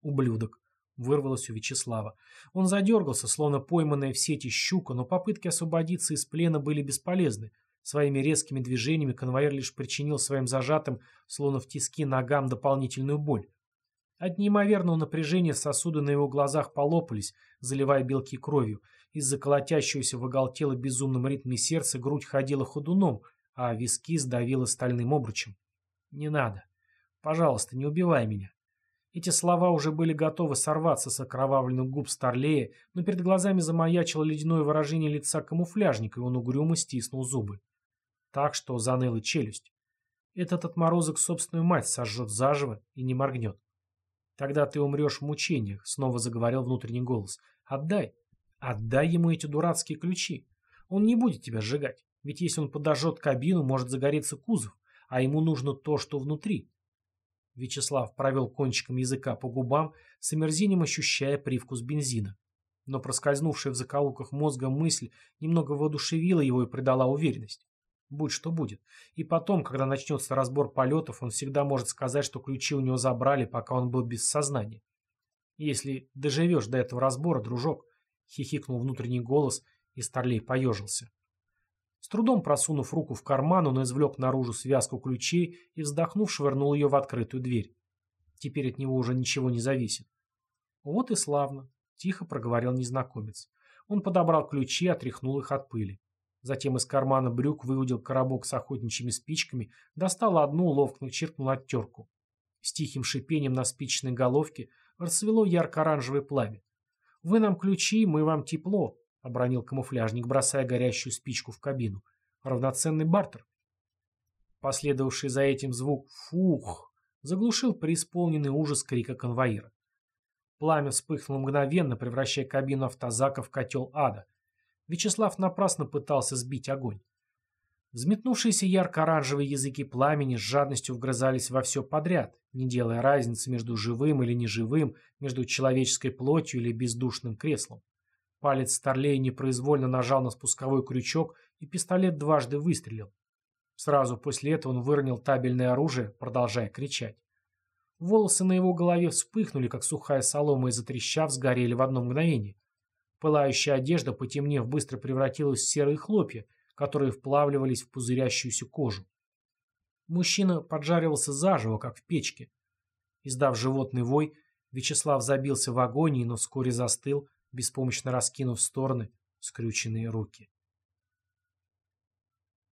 «Ублюдок!» — вырвалось у Вячеслава. Он задергался, словно пойманная в сети щука, но попытки освободиться из плена были бесполезны. Своими резкими движениями конвоир лишь причинил своим зажатым, словно в тиски ногам, дополнительную боль. От неимоверного напряжения сосуды на его глазах полопались, заливая белки кровью. Из-за колотящегося в оголтело безумном ритме сердца грудь ходила ходуном, а виски сдавило стальным обручем. «Не надо. Пожалуйста, не убивай меня. Эти слова уже были готовы сорваться с окровавленных губ Старлея, но перед глазами замаячило ледяное выражение лица камуфляжника, и он угрюмо стиснул зубы. Так что заныла челюсть. Этот отморозок собственную мать сожжет заживо и не моргнет. «Тогда ты умрешь в мучениях», — снова заговорил внутренний голос. «Отдай. Отдай ему эти дурацкие ключи. Он не будет тебя сжигать, ведь если он подожжет кабину, может загореться кузов, а ему нужно то, что внутри. Вячеслав провел кончиком языка по губам, с омерзением ощущая привкус бензина. Но проскользнувшая в закоулках мозга мысль немного воодушевила его и придала уверенность. Будь что будет. И потом, когда начнется разбор полетов, он всегда может сказать, что ключи у него забрали, пока он был без сознания. Если доживешь до этого разбора, дружок, хихикнул внутренний голос, и Старлей поежился. С трудом просунув руку в карман, он извлек наружу связку ключей и, вздохнув, швырнул ее в открытую дверь. Теперь от него уже ничего не зависит. «Вот и славно», — тихо проговорил незнакомец. Он подобрал ключи отряхнул их от пыли. Затем из кармана брюк выудил коробок с охотничьими спичками, достал одну, ловко чиркнул оттерку. С тихим шипением на спичной головке расцвело ярко-оранжевое пламя. «Вы нам ключи, мы вам тепло», — обронил камуфляжник, бросая горящую спичку в кабину. «Равноценный бартер». Последовавший за этим звук «фух» заглушил преисполненный ужас крика конвоира. Пламя вспыхнуло мгновенно, превращая кабину автозака в котел ада. Вячеслав напрасно пытался сбить огонь. Взметнувшиеся ярко-оранжевые языки пламени с жадностью вгрызались во все подряд, не делая разницы между живым или неживым, между человеческой плотью или бездушным креслом. Палец Старлея непроизвольно нажал на спусковой крючок, и пистолет дважды выстрелил. Сразу после этого он выронил табельное оружие, продолжая кричать. Волосы на его голове вспыхнули, как сухая солома, и затрещав, сгорели в одно мгновение. Пылающая одежда, потемнев, быстро превратилась в серые хлопья, которые вплавливались в пузырящуюся кожу. Мужчина поджаривался заживо, как в печке. Издав животный вой, Вячеслав забился в агонии, но вскоре застыл, беспомощно раскинув в стороны скрюченные руки.